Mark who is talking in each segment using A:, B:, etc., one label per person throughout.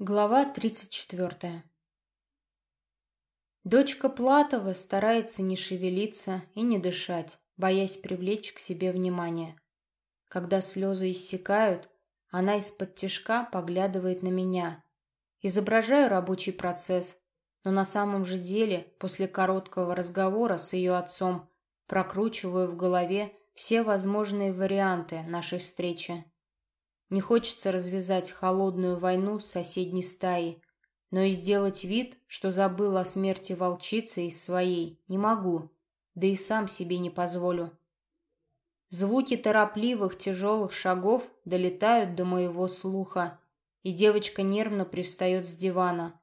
A: Глава 34 Дочка Платова старается не шевелиться и не дышать, боясь привлечь к себе внимание. Когда слезы иссякают, она из-под тишка поглядывает на меня. Изображаю рабочий процесс, но на самом же деле, после короткого разговора с ее отцом, прокручиваю в голове все возможные варианты нашей встречи. Не хочется развязать холодную войну с соседней стаей, но и сделать вид, что забыл о смерти волчицы из своей, не могу, да и сам себе не позволю. Звуки торопливых тяжелых шагов долетают до моего слуха, и девочка нервно привстает с дивана.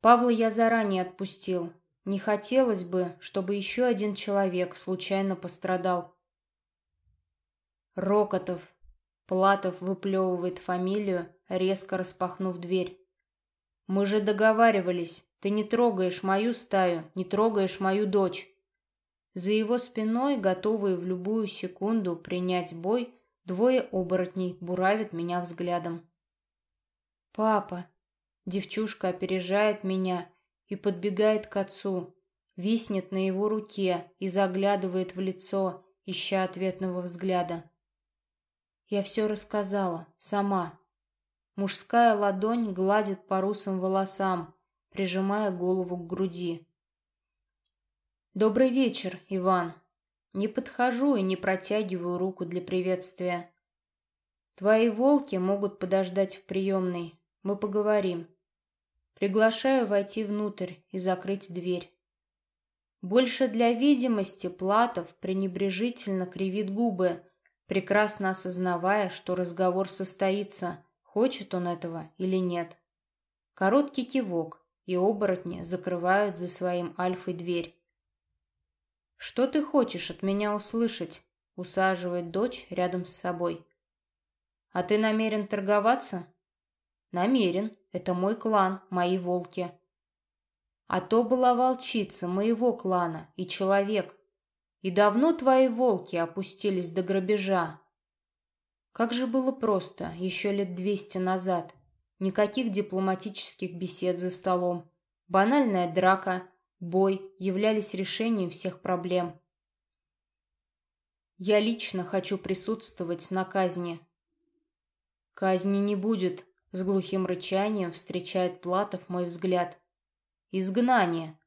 A: Павла я заранее отпустил. Не хотелось бы, чтобы еще один человек случайно пострадал. Рокотов, Платов выплевывает фамилию, резко распахнув дверь. «Мы же договаривались. Ты не трогаешь мою стаю, не трогаешь мою дочь». За его спиной, готовые в любую секунду принять бой, двое оборотней буравят меня взглядом. «Папа!» Девчушка опережает меня и подбегает к отцу, виснет на его руке и заглядывает в лицо, ища ответного взгляда. Я все рассказала, сама. Мужская ладонь гладит по русым волосам, прижимая голову к груди. «Добрый вечер, Иван!» Не подхожу и не протягиваю руку для приветствия. Твои волки могут подождать в приемной. Мы поговорим. Приглашаю войти внутрь и закрыть дверь. Больше для видимости Платов пренебрежительно кривит губы, прекрасно осознавая, что разговор состоится, хочет он этого или нет. Короткий кивок, и оборотни закрывают за своим альфой дверь. «Что ты хочешь от меня услышать?» — усаживает дочь рядом с собой. «А ты намерен торговаться?» «Намерен. Это мой клан, мои волки». «А то была волчица моего клана и человек, и давно твои волки опустились до грабежа? Как же было просто еще лет двести назад. Никаких дипломатических бесед за столом. Банальная драка, бой являлись решением всех проблем. Я лично хочу присутствовать на казни. Казни не будет, с глухим рычанием встречает Платов мой взгляд. Изгнание.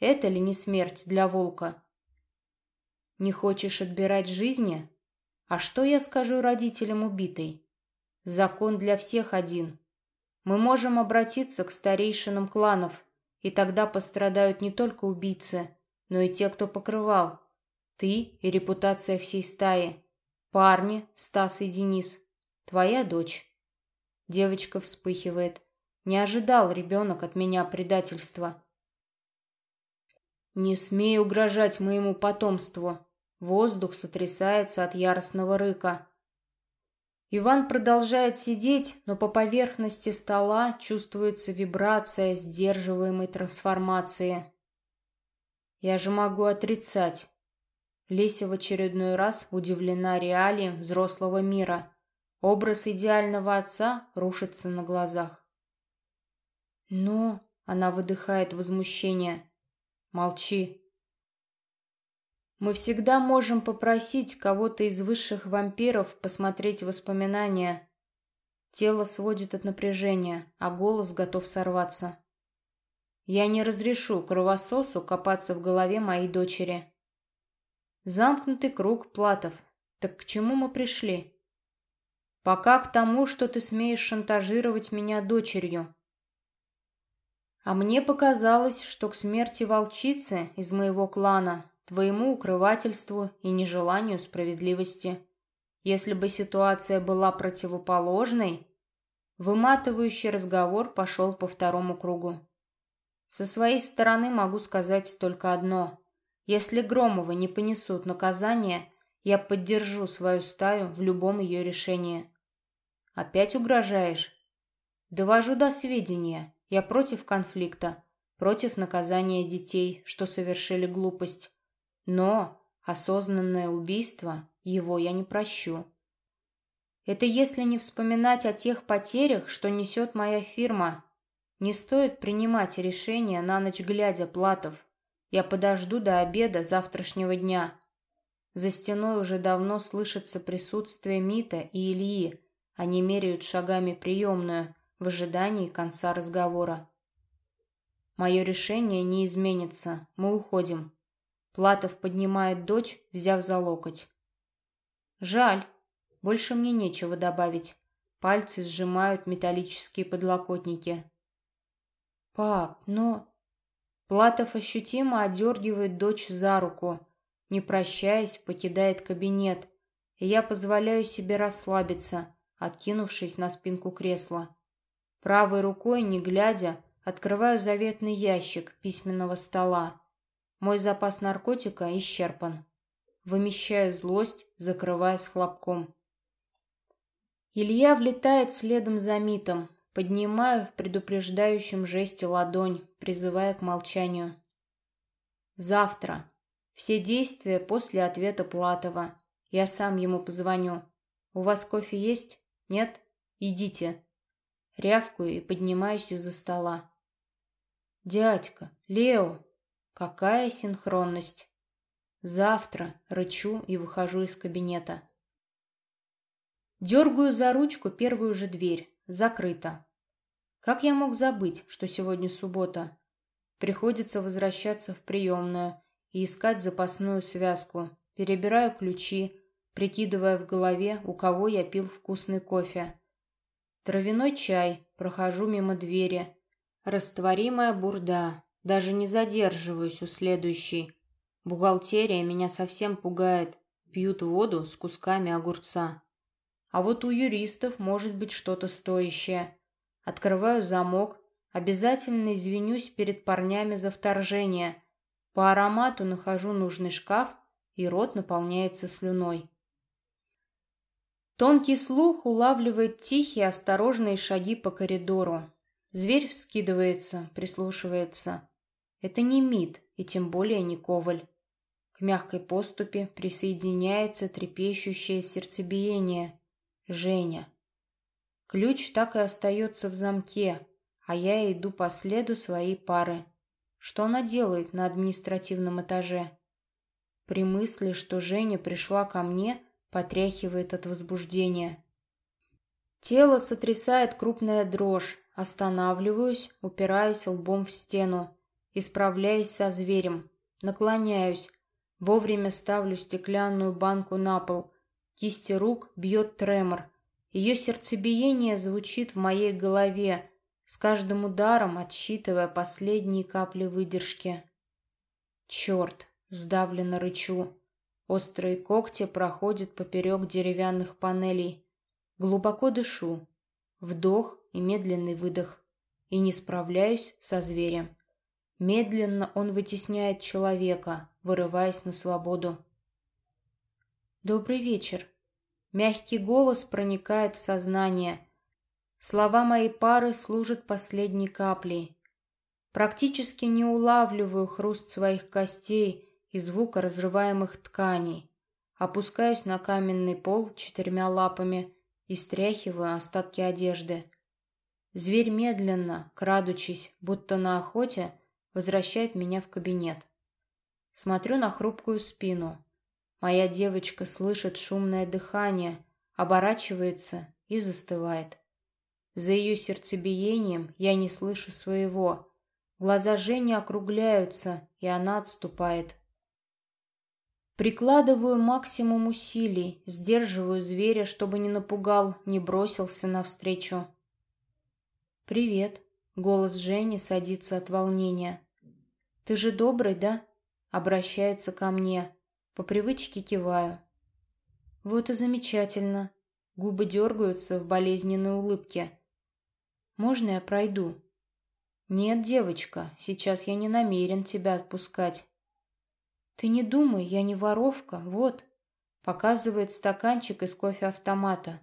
A: Это ли не смерть для волка? Не хочешь отбирать жизни? А что я скажу родителям убитой? Закон для всех один. Мы можем обратиться к старейшинам кланов, и тогда пострадают не только убийцы, но и те, кто покрывал. Ты и репутация всей стаи. Парни, Стас и Денис. Твоя дочь. Девочка вспыхивает. Не ожидал ребенок от меня предательства. Не смей угрожать моему потомству. Воздух сотрясается от яростного рыка. Иван продолжает сидеть, но по поверхности стола чувствуется вибрация сдерживаемой трансформации. Я же могу отрицать. Леся в очередной раз удивлена реалием взрослого мира. Образ идеального отца рушится на глазах. «Но...» — она выдыхает возмущение. «Молчи», мы всегда можем попросить кого-то из высших вампиров посмотреть воспоминания. Тело сводит от напряжения, а голос готов сорваться. Я не разрешу кровососу копаться в голове моей дочери. Замкнутый круг платов. Так к чему мы пришли? Пока к тому, что ты смеешь шантажировать меня дочерью. А мне показалось, что к смерти волчицы из моего клана твоему укрывательству и нежеланию справедливости. Если бы ситуация была противоположной, выматывающий разговор пошел по второму кругу. Со своей стороны могу сказать только одно. Если Громовы не понесут наказание, я поддержу свою стаю в любом ее решении. Опять угрожаешь? Довожу до сведения. Я против конфликта, против наказания детей, что совершили глупость. Но осознанное убийство его я не прощу. Это если не вспоминать о тех потерях, что несет моя фирма. Не стоит принимать решения на ночь глядя, Платов. Я подожду до обеда завтрашнего дня. За стеной уже давно слышится присутствие Мита и Ильи. Они меряют шагами приемную в ожидании конца разговора. Мое решение не изменится. Мы уходим. Платов поднимает дочь, взяв за локоть. Жаль. Больше мне нечего добавить. Пальцы сжимают металлические подлокотники. «Пап, но...» Платов ощутимо одергивает дочь за руку. Не прощаясь, покидает кабинет. И я позволяю себе расслабиться, откинувшись на спинку кресла. Правой рукой, не глядя, открываю заветный ящик письменного стола. Мой запас наркотика исчерпан. Вымещаю злость, закрывая с хлопком. Илья влетает следом за Митом. Поднимаю в предупреждающем жесте ладонь, призывая к молчанию. Завтра. Все действия после ответа Платова. Я сам ему позвоню. У вас кофе есть? Нет? Идите. Рявкую и поднимаюсь из-за стола. Дядька, Лео, какая синхронность. Завтра рычу и выхожу из кабинета. Дергаю за ручку первую же дверь. Закрыто. Как я мог забыть, что сегодня суббота? Приходится возвращаться в приемную и искать запасную связку. Перебираю ключи, прикидывая в голове, у кого я пил вкусный кофе. Травяной чай, прохожу мимо двери. Растворимая бурда. Даже не задерживаюсь у следующей. Бухгалтерия меня совсем пугает. Пьют воду с кусками огурца. А вот у юристов может быть что-то стоящее. Открываю замок, обязательно извинюсь перед парнями за вторжение. По аромату нахожу нужный шкаф, и рот наполняется слюной. Тонкий слух улавливает тихие, осторожные шаги по коридору. Зверь вскидывается, прислушивается. Это не Мид, и тем более не Коваль. К мягкой поступе присоединяется трепещущее сердцебиение. Женя. Ключ так и остается в замке, а я иду по следу своей пары. Что она делает на административном этаже? При мысли, что Женя пришла ко мне, потряхивает от возбуждения. Тело сотрясает крупная дрожь, останавливаюсь, упираясь лбом в стену, исправляясь со зверем, наклоняюсь, вовремя ставлю стеклянную банку на пол, Кисти рук бьет тремор. Ее сердцебиение звучит в моей голове, с каждым ударом отсчитывая последние капли выдержки. Черт, сдавленно рычу. Острые когти проходят поперек деревянных панелей. Глубоко дышу. Вдох и медленный выдох. И не справляюсь со зверем. Медленно он вытесняет человека, вырываясь на свободу. «Добрый вечер». Мягкий голос проникает в сознание. Слова моей пары служат последней каплей. Практически не улавливаю хруст своих костей и звука разрываемых тканей. Опускаюсь на каменный пол четырьмя лапами и стряхиваю остатки одежды. Зверь медленно, крадучись, будто на охоте, возвращает меня в кабинет. Смотрю на хрупкую спину. Моя девочка слышит шумное дыхание, оборачивается и застывает. За ее сердцебиением я не слышу своего. Глаза Жени округляются, и она отступает. Прикладываю максимум усилий, сдерживаю зверя, чтобы не напугал, не бросился навстречу. «Привет», — голос Жени садится от волнения. «Ты же добрый, да?» — обращается ко мне. По привычке киваю. Вот и замечательно. Губы дергаются в болезненной улыбке. Можно я пройду? Нет, девочка, сейчас я не намерен тебя отпускать. Ты не думай, я не воровка, вот. Показывает стаканчик из кофе-автомата.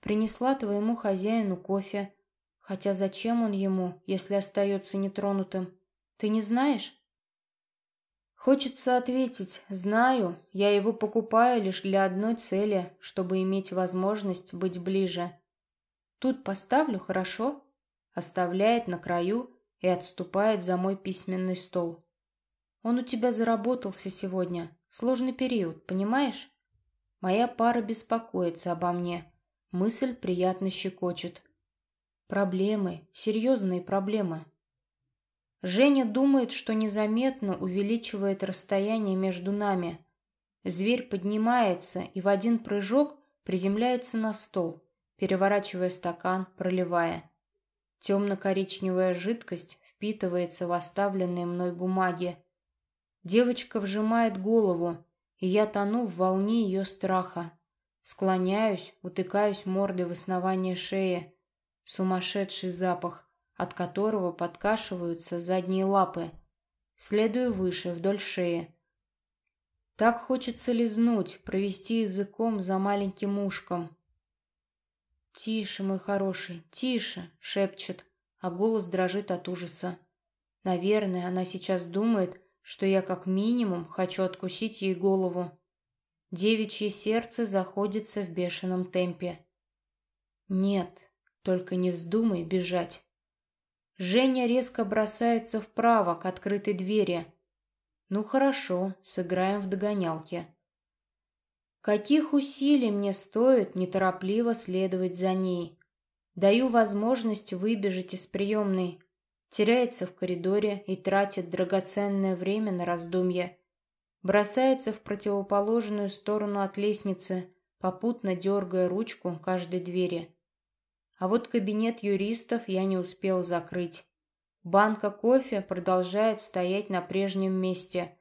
A: Принесла твоему хозяину кофе. Хотя зачем он ему, если остается нетронутым? Ты не знаешь? Хочется ответить, знаю, я его покупаю лишь для одной цели, чтобы иметь возможность быть ближе. Тут поставлю, хорошо? Оставляет на краю и отступает за мой письменный стол. Он у тебя заработался сегодня. Сложный период, понимаешь? Моя пара беспокоится обо мне. Мысль приятно щекочет. Проблемы, серьезные проблемы. Женя думает, что незаметно увеличивает расстояние между нами. Зверь поднимается и в один прыжок приземляется на стол, переворачивая стакан, проливая. Темно-коричневая жидкость впитывается в оставленные мной бумаги. Девочка вжимает голову, и я тону в волне ее страха. Склоняюсь, утыкаюсь мордой в основание шеи. Сумасшедший запах, от которого подкашиваются задние лапы. Следую выше, вдоль шеи. Так хочется лизнуть, провести языком за маленьким ушком. «Тише, мой хороший, тише!» — шепчет, а голос дрожит от ужаса. Наверное, она сейчас думает, что я как минимум хочу откусить ей голову. Девичье сердце заходится в бешеном темпе. Нет, только не вздумай бежать. Женя резко бросается вправо к открытой двери. Ну хорошо, сыграем в догонялки. Каких усилий мне стоит неторопливо следовать за ней? Даю возможность выбежать из приемной. Теряется в коридоре и тратит драгоценное время на раздумья. Бросается в противоположную сторону от лестницы, попутно дергая ручку каждой двери. А вот кабинет юристов я не успел закрыть. Банка кофе продолжает стоять на прежнем месте,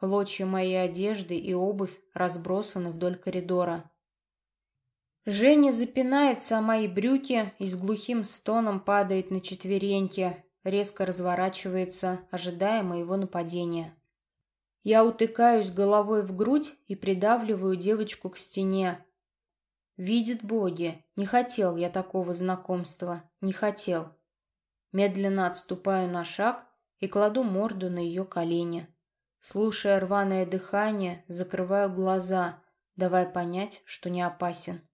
A: Клочья моей одежды и обувь разбросаны вдоль коридора. Женя запинается о мои брюки и с глухим стоном падает на четвереньки, резко разворачивается, ожидая моего нападения. Я утыкаюсь головой в грудь и придавливаю девочку к стене. Видит боги, не хотел я такого знакомства, не хотел. Медленно отступаю на шаг и кладу морду на ее колени. Слушая рваное дыхание, закрываю глаза, давая понять, что не опасен.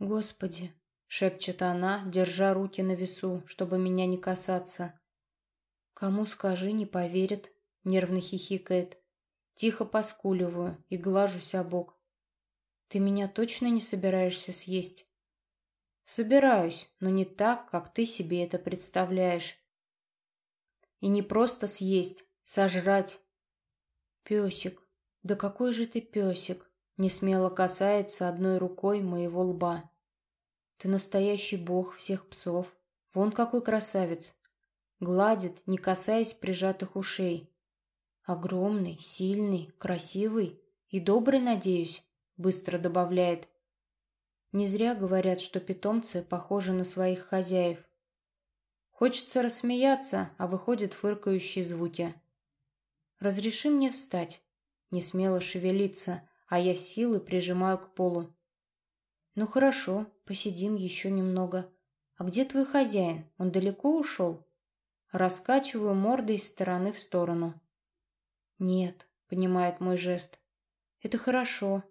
A: «Господи!» — шепчет она, держа руки на весу, чтобы меня не касаться. «Кому скажи, не поверит», — нервно хихикает. Тихо поскуливаю и глажусь о бок. «Ты меня точно не собираешься съесть?» «Собираюсь, но не так, как ты себе это представляешь. И не просто съесть, Сожрать. Песик. Да какой же ты песик? Не смело касается одной рукой моего лба. Ты настоящий бог всех псов. Вон какой красавец. Гладит, не касаясь прижатых ушей. Огромный, сильный, красивый и добрый, надеюсь, быстро добавляет. Не зря говорят, что питомцы похожи на своих хозяев. Хочется рассмеяться, а выходят фыркающие звуки. Разреши мне встать. Не смело шевелиться, а я силы прижимаю к полу. Ну хорошо, посидим еще немного. А где твой хозяин? Он далеко ушел? Раскачиваю мордой из стороны в сторону. Нет, понимает мой жест. Это хорошо.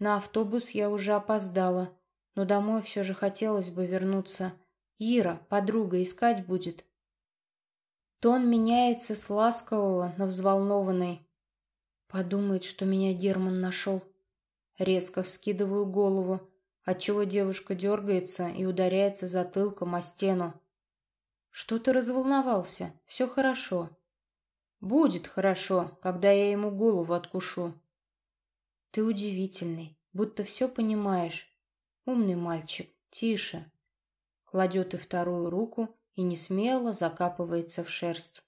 A: На автобус я уже опоздала, но домой все же хотелось бы вернуться. Ира, подруга, искать будет. Тон меняется с ласкового на взволнованный. Подумает, что меня Герман нашел. Резко вскидываю голову, отчего девушка дергается и ударяется затылком о стену. Что ты разволновался? Все хорошо. Будет хорошо, когда я ему голову откушу. Ты удивительный, будто все понимаешь. Умный мальчик, тише. Кладет и вторую руку и не смело закапывается в шерсть.